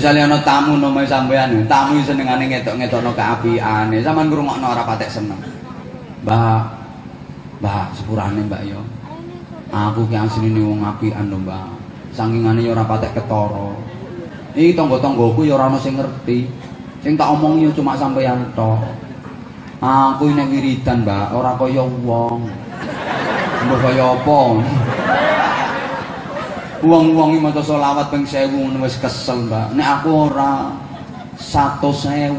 Misalnya ana tamu nomor sampean, tamu senengane ngetok-ngetokno keapiane, sampean ngrungokno ora patek seneng. Mbak. Mbak, sepurane Mbak yo. Aku ki asline wong apian lho, Mbak. Sangingane yo ora patek ketara. Iki tangga-tanggaku yo ora ono sing ngerti. Sing tak omongi yo cuma sampeyan tok. Aku nek wiridan, Mbak, ora kaya wong. Mbok kaya apa? Wong-wong iki maca selawat ping 1000 ngono kesel, Mbak. Nek aku ora 100.000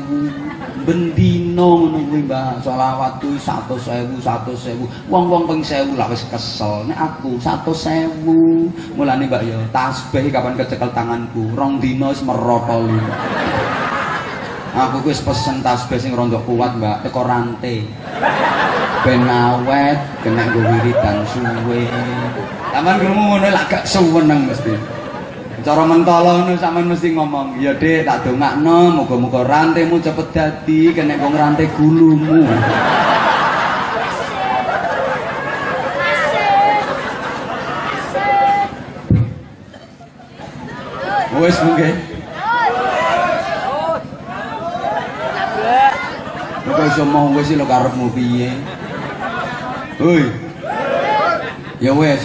bendino ngono Mbak. Selawat kuwi 100.000, 100.000. Wong-wong ping 1000 lah wis kesel. Nek aku 100.000. Mulane, Mbak ya, tasbih kapan kecekel tanganku. Rong dino wis merotoli. Aku wis pesen tasbih sing rondok kuat, Mbak, teko rantai. Ben awet, kena nggo wiridan suwe. Taman krungu ngono lak gak suweneng mesti. Cara mentolo ngono sampean mesti ngomong, "Ya Dik, tak dongakno muga-muga rantaimu cepet dadi kena nggo ngrantai gulumu." Wes mungkin. Kok iso mau wis lho karepmu piye? Hoi. Ya wes.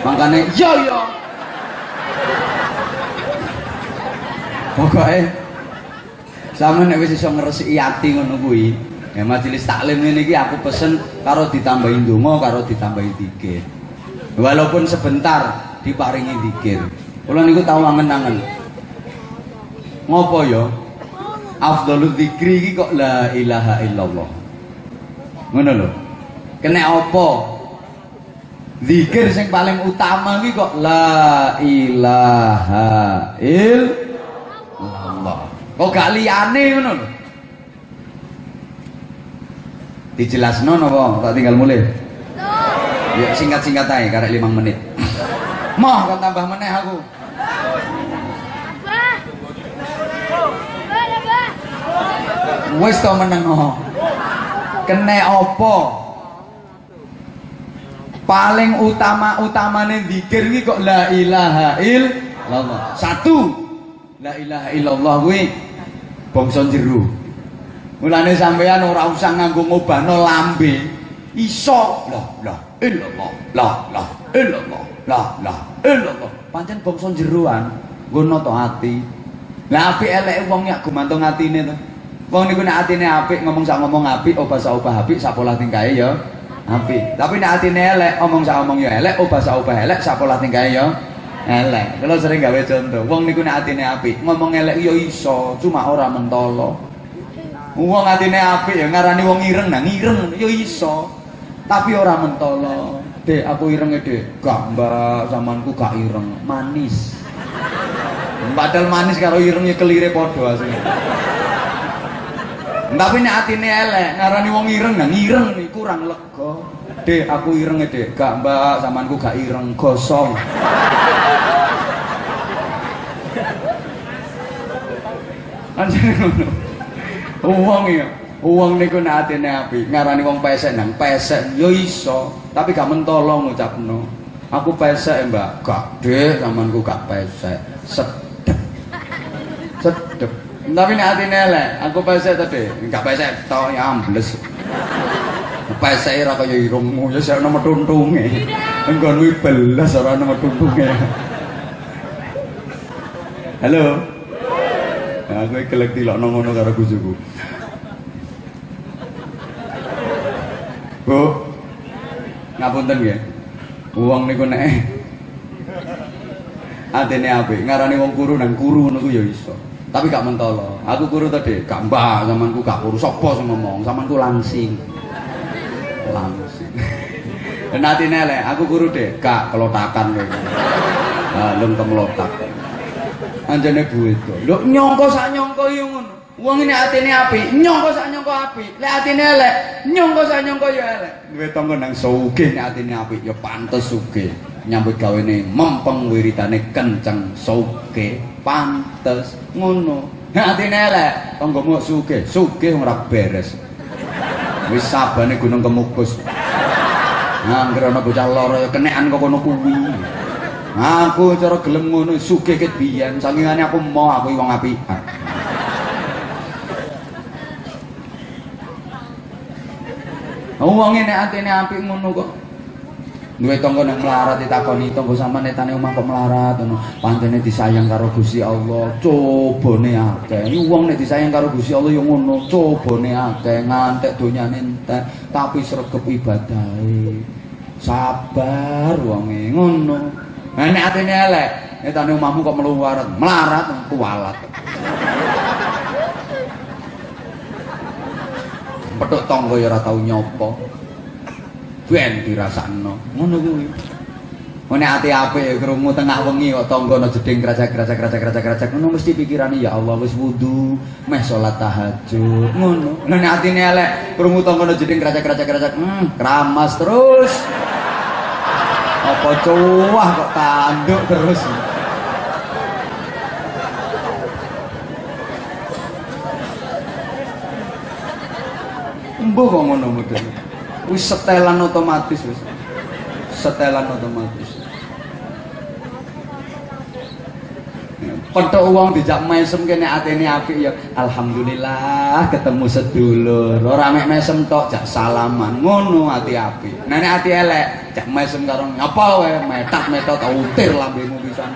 Makane yo yo. Pokoke sampe nek wis iso ngresiki ati ngono kuwi, ya majelis taklim ngene iki aku pesen karo ditambahi donga karo ditambahi zikir. Walaupun sebentar diparingi zikir. Kula niku tau angen-angen. Ngopo ya? Afdhalul dzikri iki kok la ilaha illallah. Ngono lho. Kena apa? Zikir sing paling utama iki kok la ilaha illallah. Kok gak liyane ngono lho. Dijelasno napa? Tak tinggal mulai. Ya singkat-singkat ae karek 5 menit. Moh kan tambah meneh aku. Wis to menengo. Kene apa? Paling utama-utamane zikir iki kok la ilaha illallah. Satu. La ilaha illallah kuwi bangsa jero. Mulane sampeyan ora usah nganggo ngobahno lambe. Iso la la illallah. La la illallah. La la illallah. Pancen bangsa jeroan nggono to ati. Lah apik eleke wong yak gumantung atine to. Wong niku nek atine apik ngomong sak ngomong apik obah sak obah apik sak pola tingkahe ya apik. Tapi nek atine elek omong sak omong ya elek obah sak obah elek sak pola tingkahe ya elek. Kalau sering gawe contoh, wong niku nek atine apik ngomong elek ya iso, cuma ora mentolo. Wong atine apik ya ngarani wong ireng nah ngireng ya iso. Tapi ora mentolo. Dek, aku ireng Dek. Gak, Mbak, zamanku gak ireng, manis. Padahal manis karo irengnya kelire padha asline. Tapi nek atine elek, ngarani wong ireng nang ireng nih kurang lega. Dek, aku ireng Dek. Gak, Mbak, zamanku gak ireng, gosong. Anjir ngono. Ya, wong niku nek atine apik, ngarani wong pesek nang pesek yo iso, tapi gak mentolo ngucapno. Aku pesek, Mbak. Gak, Dek, zamanku gak pesek. Sedep. Sedep. Tapi nek atine elek, aku pesek tadi, gak pesek tok ya ambles. Pesek ora kaya irungmu, ya sik ana metuntunge. Engko kuwi belas ora ana metuntunge. Halo. Nah, aku kelek tilokno ngono karo bojoku. Bu. Ngapunten nggih. Wong niku nek atene apik, ngarani wong kuru nang kuru ngono ya iso. Tapi gak mentolo. Aku kuru tadi, gak mbak, zamanku gak kuru. Sopo sing ngomong, zamanku langsing. Langsing. Dan hati nelek, aku kuru deh, gak kelotakan kowe. Nah, lem kemelotak. Anjane bu itu. Nyongko sak nyongko yo ngono. Wong ini atine apik, nyongko sak nyongko apik. Lek atine elek, nyongko sak nyongko yo elek. Duwe tangga nang sugih nek atine apik ya pantes sugih. Nyambut gawene mempeng wiritane kenceng sugih, pantes ngono. Nek atine elek, tanggamu sugih, sugih ora beres. Wis sabane gunung kemukus. Nah, anggere ana bocah lara ya kenekan kok kono kuwi. Aku cara gelem ngono sugih ket biyen sakingane aku mau aku wong apikan. Wong nek atine apik ngono kok. Duwe tangga nang melarat ditakoni tangga sampean netane omah kok melarat ngono. Pancene disayang karo Gusti Allah, cobane akeh. Wong nek disayang karo Gusti Allah ya ngono, cobane akeh, ngantek donyane entek, tapi sregep ibadahe. Sabar wonge ngono. Nek atine elek, nek tane omahmu kok meluwarat, melarat, kualat. Petuk tangga ya ora tau nyopo. Ben dirasakno. Ngono kuwi. Nek ati apik krungu tengah wengi kok tangga ana jeding kracak ngono mesti pikirane ya Allah wis wudu, meh salat tahajud. Ngono. Nek atine elek krungu tangga ana jeding kracak-kracak kracak, hmm, keramas terus. apa cuwah kok tanduk terus Embuh kok ngono model. Wis setelan otomatis wis. Setelan otomatis. Petuk wong dijak mesem kene atene apik ya alhamdulillah ketemu sedulur. Ora mek mesem tok jak salaman. Ngono ati apik. Nek ati elek jak mesem karo ngapa wae metat metot untir lambemu pisan.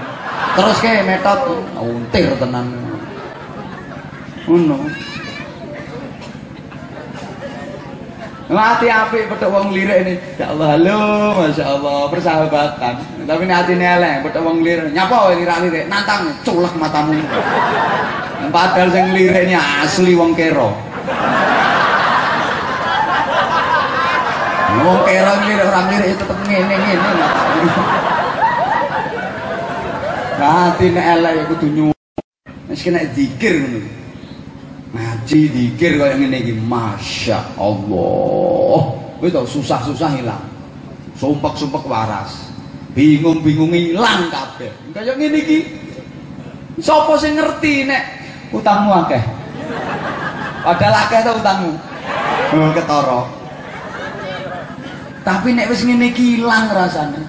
Terus ke metot untir tenan. Ngono. Mati apik petuk wong lirik ini. Ya Allah, halo, Masya Allah, persahabatan. Tapi ini hati elek, petuk wong lirik. Nyapa wae lirik-lirik, nantang, culek matamu. Padahal sing liriknya asli wong kero. Wong kero lirik orang lirik itu tetep ngene ngene Hati ya kudu nyuwun. Wis kena zikir. Ngaji dikir kaya ngene iki. Masya Allah. Kowe tau susah-susah hilang. Sumpek-sumpek waras. Bingung-bingung hilang kabeh. Kaya ngene iki. Sapa sing ngerti nek utangmu akeh? Padahal akeh ta utangmu? Oh ketara. Tapi nek wis ngene iki ilang rasane.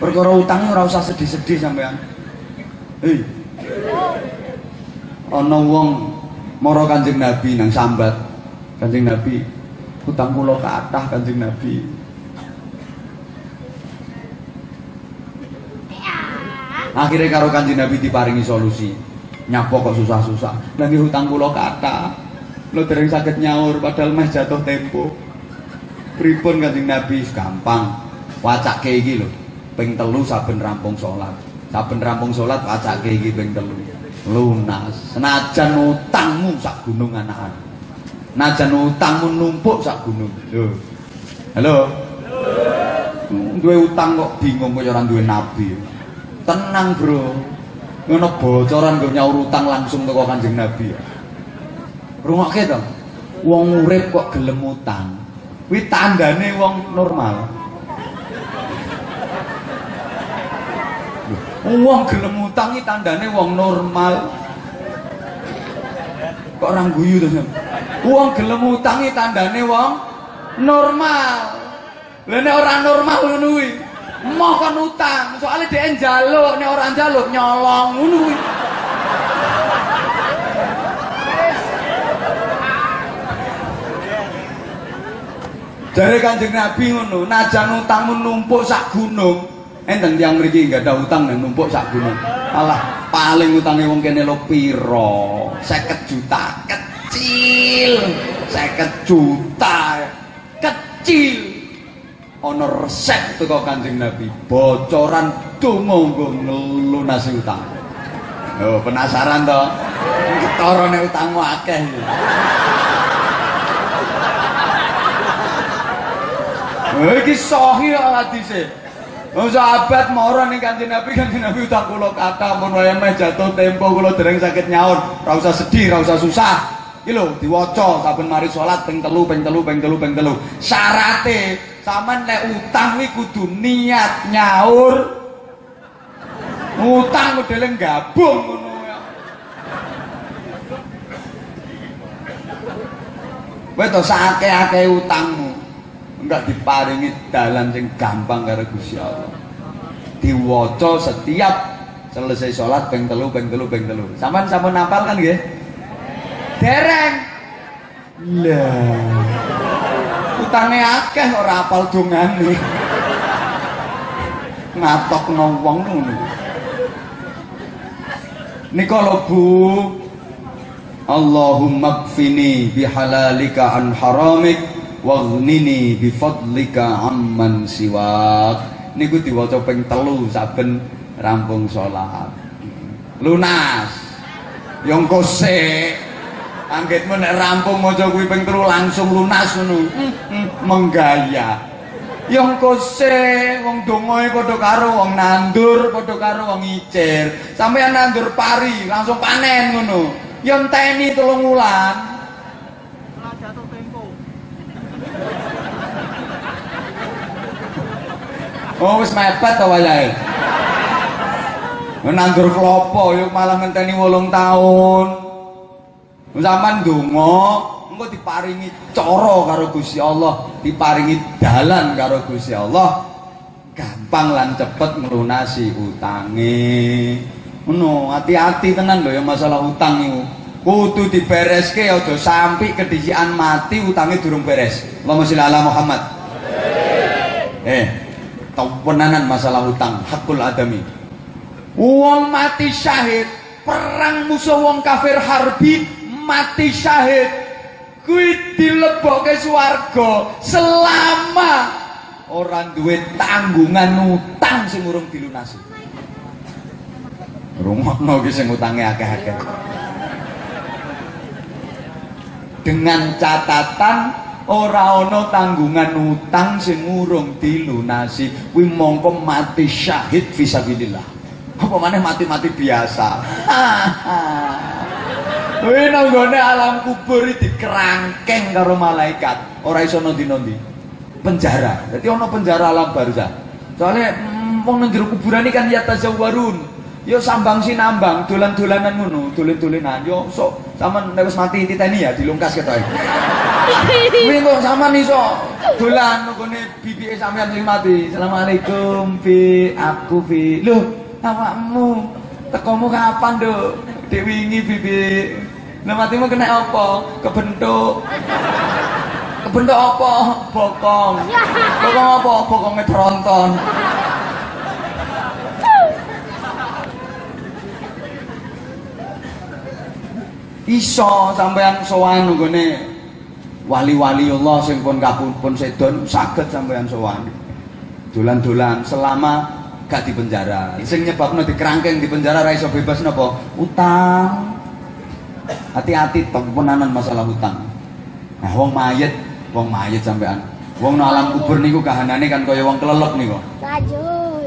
Perkara utang ora usah sedih-sedih sampean. Hei. Ana wong moro kanjeng Nabi nang sambat. Kanjeng Nabi utang kula kathah kanjeng Nabi. Akhirnya karo kanjeng Nabi diparingi solusi. Nyapo kok susah-susah. Lagi hutang kula kathah lo dereng sakit nyaur padahal meh jatuh tempo. Pripun kanjeng Nabi? Gampang. Wacak kayak lho ping telu saben rampung sholat saben rampung sholat wacak kayak iki ping telu lunas senajan utangmu sak gunung anak-anak senajan utangmu numpuk sak gunung. Lho. Halo? Duwe utang kok bingung kaya ora duwe nabi. Tenang bro. Ngono bocoran gue nyaur utang langsung teko kanjeng nabi. Rungokke to? Wong urip kok gelem utang. Kuwi tandane wong normal Wong gelem utangi tandane wong normal. Kok orang guyu to, Wong gelem utangi tandane wong normal. Lah nek ora normal ngono kuwi, mau kan utang, soalnya dia njaluk, nek ora njaluk nyolong ngono kuwi. Jare Kanjeng Nabi ngono, najan utangmu numpuk sak gunung, enten tiang mriki enggak ada utang nang numpuk sak gunung. Alah paling utangnya wong kene lo piro? 50 juta kecil. 50 juta kecil. Ana resep teko Kanjeng Nabi. Bocoran donga nggo ngelunasi utang. Oh penasaran to? Ketorone utangmu akeh. Iki sahih hadise. Oh sahabat moro ning Kanjeng Nabi, Kanjeng Nabi utang kula kata mun wae meh jatuh tempo kula dereng sakit nyaur, ora usah sedih, ora usah susah. Iki lho diwaca saben mari salat ping telu ping telu ping telu ping telu. Syarate sampean nek utang kuwi kudu niat nyaur. Utang modele gabung ngono ya. Kowe to sakake-ake utangmu. Enggak diparingi dalan sing gampang karo Gusti Allah. diwaca setiap selesai sholat ping telu ping telu ping telu. Sampean sampun napal kan nggih? Dereng. Lah. Utange akeh ora apal dongane. Ngatok wong ngono. Nika lho Bu. Allahumma kfini bihalalika an haramik waghnini bifadlika amman siwak. Niku diwaca ping telu saben rampung salat. Lunas. Yang kose anggitmu nek rampung maca kuwi ping telu langsung lunas ngono. Menggaya yang kose wong dongoe padha karo wong nandur padha karo wong icir sampeyan nandur pari langsung panen ngono. Yang teni telung wulan Oh wis mepet to wayahe. Nandur klopo yuk malah ngenteni 8 tahun. Zaman donga engko diparingi cara karo Gusti Allah, diparingi dalan karo Gusti Allah. Gampang lan cepet nglunasi utange. ngono hati-hati tenan lho ya masalah utang iku kudu dibereske aja sampai kedisian mati utangnya durung beres Allahumma sholli ala Muhammad eh tenanan masalah utang hakul adami. Wong mati syahid perang musuh wong kafir harbi mati syahid. Kuwi dilebokke swarga selama orang duwe tanggungan utang sing urung dilunasi. Rungokno ki sing utange akeh-akeh. Dengan catatan ora ana tanggungan utang sing urung dilunasi, kuwi mongko mati syahid fisabilillah. Apa maneh mati-mati biasa. Kuwi nanggone alam kubur dikerangkeng karo malaikat, ora iso nondi-nondi. Penjara. Jadi ana penjara alam barzah. Soalnya mm, wong nang kuburan kan ya tazawwarun. Yo sambang sinambang, dolan-dolanan ngono, dolen-dolenan. Yo sok sampean nek wis mati titeni ya dilungkas ketoke. Kuwi kok sampean iso dolan nggone bibike sampean sing mati. Assalamualaikum, Bi. Aku, Bi. Loh, awakmu tekomu kapan, Duk? Dek wingi, Bibi. Lah matimu kena apa? Kebentuk. Kebentuk apa? Bokong. Bokong apa? Bokongnya tronton. Iso sampean sowan nggone wali-wali Allah sing pun kapun sedon saged sampean sowan. Dolan-dolan selama gak di penjara. Sing nyebabno dikerangkeng di penjara ra iso bebas napa? Utang. Hati-hati temenanan masalah utang. Nah wong mayit wong mayit sampean wong no alam kubur niku kahanane kan kaya wong kelelep niku.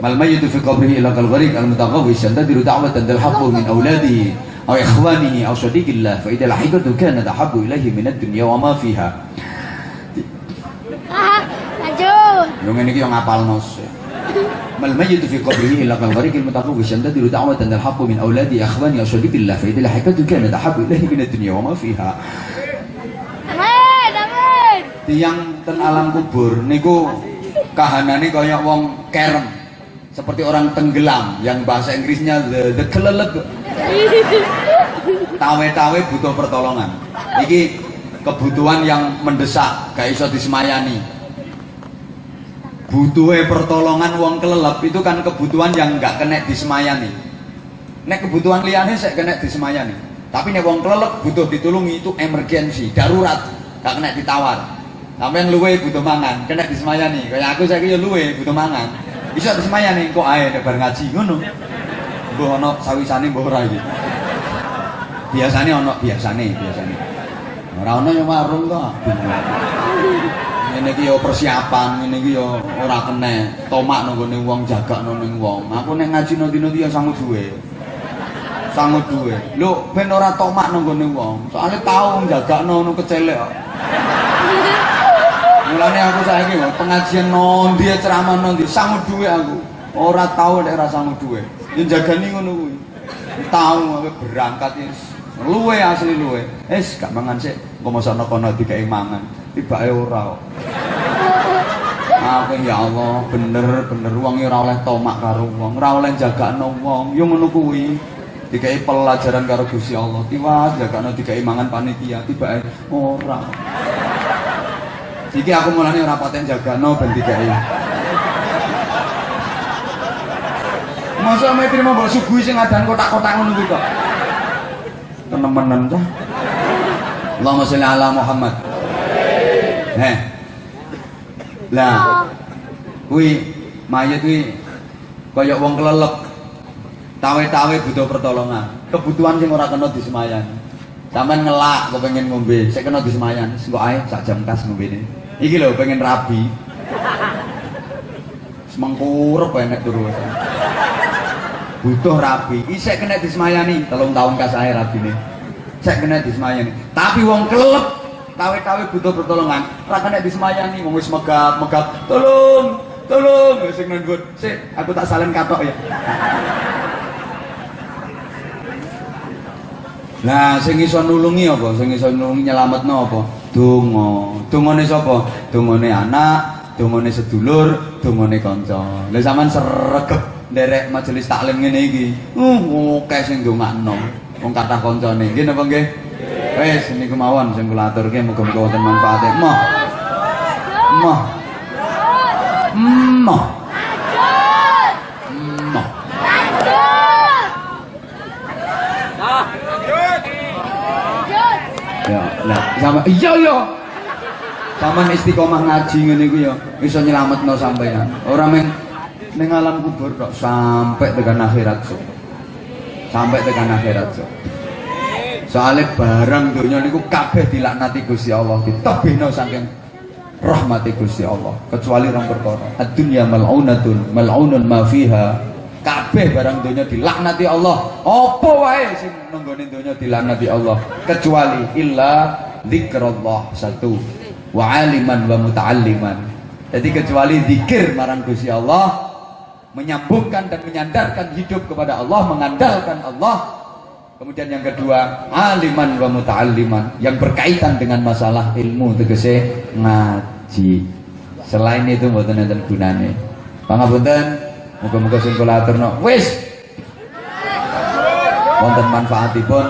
Mal mayyitu fi qabrihi ila kal gharik al mutaqawwis yantadiru da'watan dal haqqu min auladihi أو إخوانه أو صديق الله فإذا لحقته كانت أحب إليه من الدنيا وما فيها Yung ini yung ngapal nos. Mal mayyit fi qabrihi illa kal gharik al mutaqawwish yantadiru da'watan al haqq min awladi akhwani aw sadiqillah fa idha lahikatu kanat ahabbu ilayhi min ad-dunya wa ma fiha. Amin, amin. Tiang ten alam kubur niku kahanane kaya wong kerem. Seperti orang tenggelam yang bahasa Inggrisnya the, the kelelep tawe-tawe butuh pertolongan. Ini kebutuhan yang mendesak gak iso disemayani. Butuhnya pertolongan uang kelelep itu kan kebutuhan yang gak kena disemayani. Nek kebutuhan liane saya kena disemayani. Tapi nek uang kelelep butuh ditulungi itu emergensi darurat gak kena ditawar. Sampai yang luwe butuh mangan kena disemayani. Kayak aku saya kira luwe butuh mangan. Bisa disemayani kok ayo bar ngaji ngono mbuh ana sawisane mbuh ora iki. Biasane ana biasane, biasane. Ora ana ya warung kok. Ngene iki ya persiapan, ngene iki ya ora kena tomak nang wong jagakno ning wong. Aku nek ngaji nanti-nanti ya sangu duwe. Sangu duwe. Lho, ben ora tomak nang wong. Soale tau jagakno ngono kecelek. Mulane aku saiki pengajian nondi ceramah nondi sangu duwe aku. Ora tau sangu duwe. yang jagani ngono tahu berangkat wis luwe asli luwe es gak mangan sik engko mosok kono digawe mangan tibake ora Aku ya Allah, bener bener wong ora oleh tomak karo wong, ora oleh jagakno wong. Yo ngono kuwi. Dikai pelajaran karo Gusti Allah. Tiwas jagakno dikai mangan panitia, tiba ora. Iki aku mulane ora paten jagakno ben dikai. Masa ame terima mbok suguhi sing adan kotak-kotak ngono kuwi kok. Tenemenan ta. Allahumma sholli ala Muhammad. Heh. Lah. Kuwi mayit kuwi kaya wong kelelep. Tawe-tawe butuh pertolongan. Kebutuhan sing ora kena disemayan. Sampeyan ngelak kok pengen ngombe, sik kena disemayan. Engko ae sak jam kas ngombene. Iki lho pengen rabi. Semengkurep enek turu. Butuh rabi. Isek kena disemayani, telung tahun kas ae rabine. Sek kena disemayani. Tapi wong kelelep tawe-tawe butuh pertolongan, ora kena disemayani, wong wis megap-megap. Tolong, tolong, sing nunggu. Sik, aku tak salin katok ya. Nah, sing iso nulungi apa? Sing iso nulungi nyelametno apa? Donga. Dongane sapa? Dongane anak, dongane sedulur, dongane kanca. Lah sampean sregep nderek majelis taklim ngene iki. Uh, akeh sing ndongakno. Wong kathah kancane. Nggih napa nggih? Wis niku mawon sing kula aturke muga-muga wonten manfaate. Moh. Moh. Moh. Moh. Ya, nah, sama iya iya. Sampeyan istiqomah ngaji ngene iku ya iso nyelametno sampeyan. Ora meng ning alam kubur tok sampai tekan akhirat so. Sampai tekan akhirat so. Soalnya barang dunia niku kabeh dilaknati Gusti Allah, ditebihno saking rahmati Gusti Allah, kecuali orang perkara. Ad-dunya mal'unatun, mal'unun ma fiha. Kabeh barang dunia dilaknati Allah. Apa wae sing nenggone dunia dilaknati Allah, kecuali illa zikrullah satu wa aliman wa muta'alliman. Jadi kecuali zikir marang Gusti Allah, menyambungkan dan menyandarkan hidup kepada Allah, mengandalkan Allah, Kemudian yang kedua, aliman wa muta'alliman yang berkaitan dengan masalah ilmu tegese ngaji. Selain itu mboten enten gunane. Pangapunten, muga-muga sing kula aturno. Wis. Wonten manfaatipun.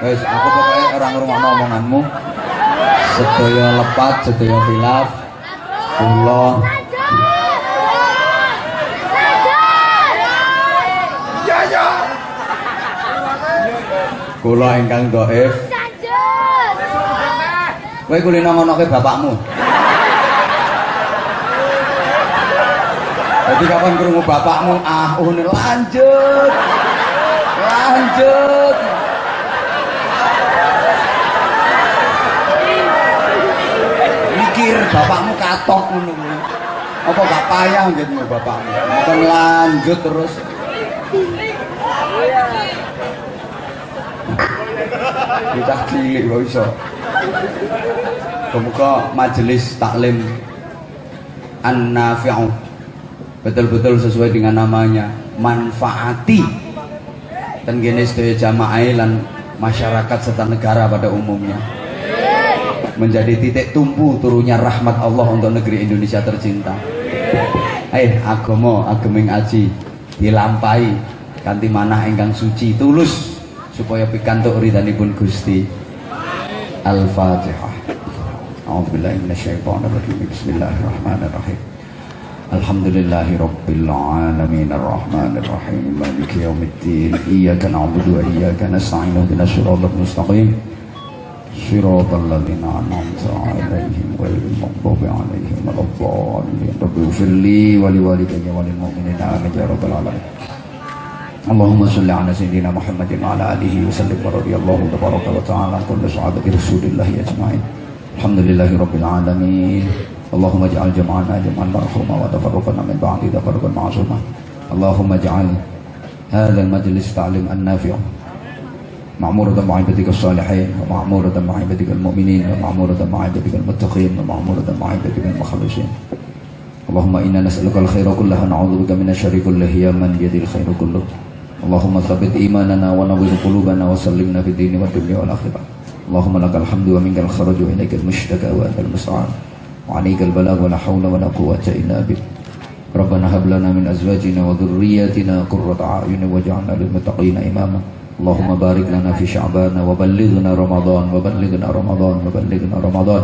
Wis, aku pokoknya orang rumah omonganmu. Sedaya lepat, sedaya khilaf. Kula Kula ingkang dhaif. Kowe kulino ngonoke bapakmu. Jadi kapan krungu bapakmu ah oh lanjut. Lanjut. Mikir bapakmu katok ngono. Apa gak payah nggetmu bapakmu? Kon lanjut terus. Kita cilik kok iso Kemuka majelis taklim. An-Nafi'u. Betul-betul sesuai dengan namanya. Manfaati. Dan gini jamaah lan masyarakat serta negara pada umumnya. Menjadi titik tumpu turunnya rahmat Allah untuk negeri Indonesia tercinta. Eh agomo ageming aji. Dilampai Kanti manah ingkang suci Tulus supaya pikantuk ridhanipun Gusti. Al-Fatihah. A'udzu billahi minasyaitonir rajim. Bismillahirrahmanirrahim. Alhamdulillahi rabbil alamin arrahmanir rahim maliki yaumiddin iyyaka na'budu wa iyyaka nasta'in ihdinas siratal mustaqim siratal ladzina an'amta 'alaihim ghairil maghdubi 'alaihim waladdallin rabbi ighfirli wa liwalidayya wa lil mu'minina amin ya rabbal alamin اللهم صل على سيدنا محمد وعلى آله وسلم ورضي الله تبارك وتعالى عن كل صحابة رسول الله أجمعين. الحمد لله رب العالمين. اللهم اجعل جمعنا جمعا مرحوما وتفرقنا من بعد تفرقا معصوما. اللهم اجعل هذا المجلس تعليم النافع. معمورة مع عبادك الصالحين ومعمورة مع عبادك المؤمنين ومعمورة مع عبادك المتقين ومعمورة مع عبادك المخلصين. اللهم إنا نسألك الخير كله نعوذ بك من الشر كله يا من بيده الخير كله اللهم ثبت إيماننا ونور قلوبنا وسلمنا في الدين والدنيا والآخرة اللهم لك الحمد ومنك الخرج وإليك المشتكى وأنت المستعان وعليك البلاغ ولا حول ولا قوة إلا بك ربنا هب لنا من أزواجنا وذرياتنا قرة أعين واجعلنا للمتقين إماما اللهم بارك لنا في شعبان وبلغنا رمضان وبلغنا رمضان وبلغنا رمضان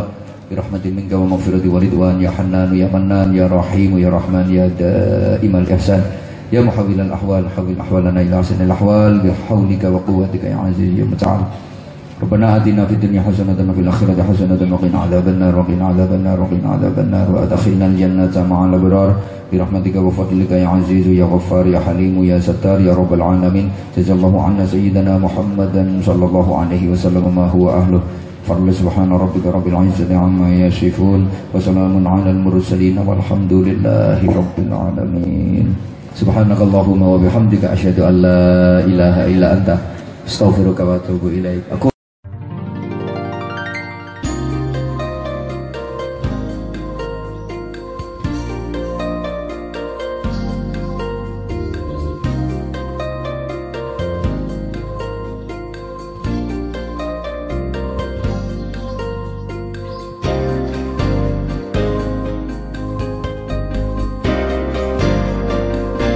برحمة منك ومغفرة ورضوان يا حنان يا منان يا رحيم يا رحمن يا دائم الإحسان يا محول الأحوال حول أحوالنا إلى أحسن الأحوال بحولك وقوتك يا عزيز يا متعال ربنا آتنا في الدنيا حسنة وفي الآخرة حسنة وقنا عذاب النار وقنا عذاب النار وقنا عذاب النار وأدخلنا الجنة مع الأبرار برحمتك وفضلك يا عزيز يا غفار يا حليم يا ستار يا رب العالمين جزا الله عنا سيدنا محمدا صلى الله عليه وسلم ما هو أهله فضل سبحان ربك رب العزة عما يصفون وسلام على المرسلين والحمد لله رب العالمين سبحانك اللهم وبحمدك أشهد أن لا إله إلا أنت استغفرك وأتوب إليك